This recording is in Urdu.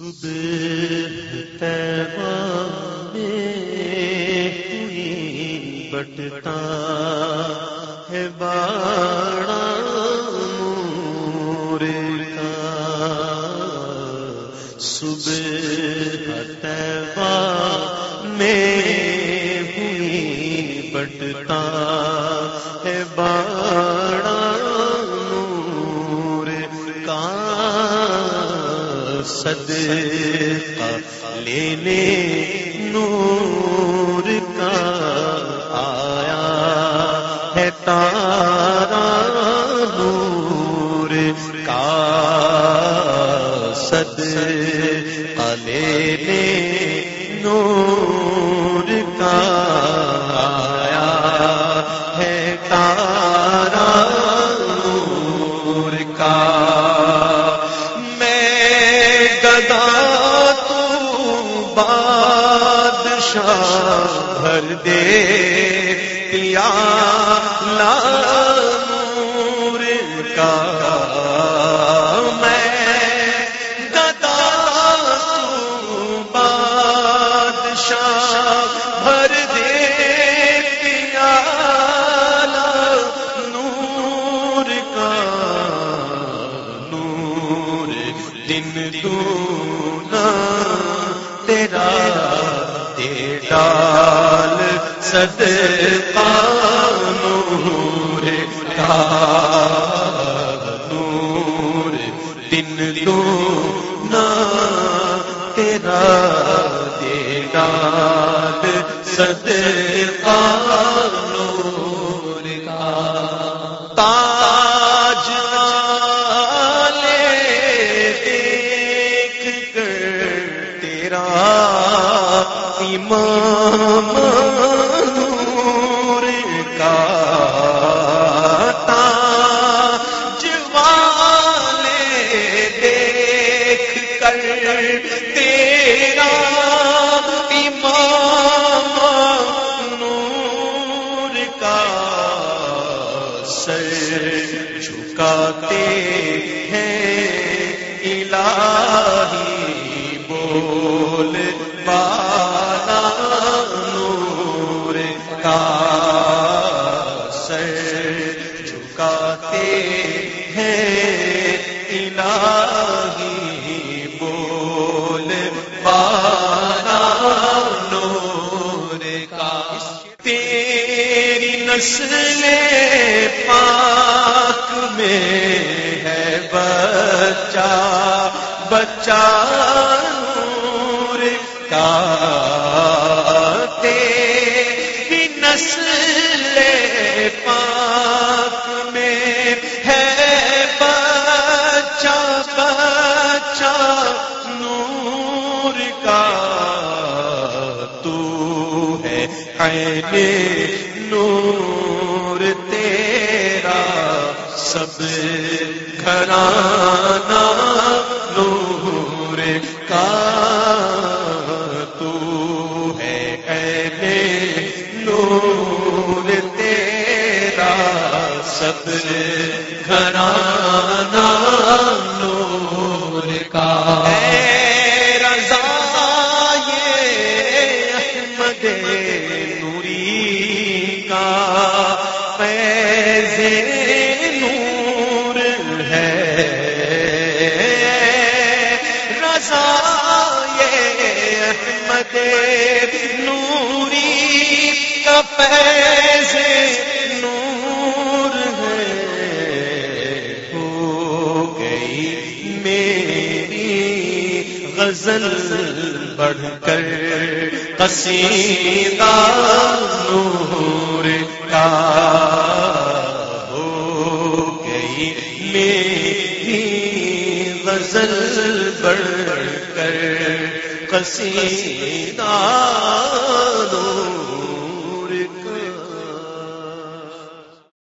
صبح میں بٹتا ہے باڑا مور کا صبح تیبا میں سد لینے نور کا آیا ہے تارا نور کا سد لینے نور بھر دے پیا نور کا۔ میں گدا بادشاہ، بھر دے پیا نور کا۔ نور دن دونا تیرا۔ ڈال سد نور کا نور دن لو نا تیرا دے ڈال سد نور کا تاج دیکھ کر تیرا امام نور کا تاج والے دیکھ کر تیرا امام نور کا سر جھکاتے ہیں، الہی تیری نسل پاک میں ہے بچہ بچہ نور کا تیری نسل پاک نور تیرا سب گھرانا نور کا تو ہے عین نور تیرا سب گھرانا نور کا احمد نوری کا فیض نور ہے۔ ہو گئی میری غزل بڑھ کر قصیدہ نور کا۔ ہو گئی میری غزل بڑھ کر قصیدہ دو۔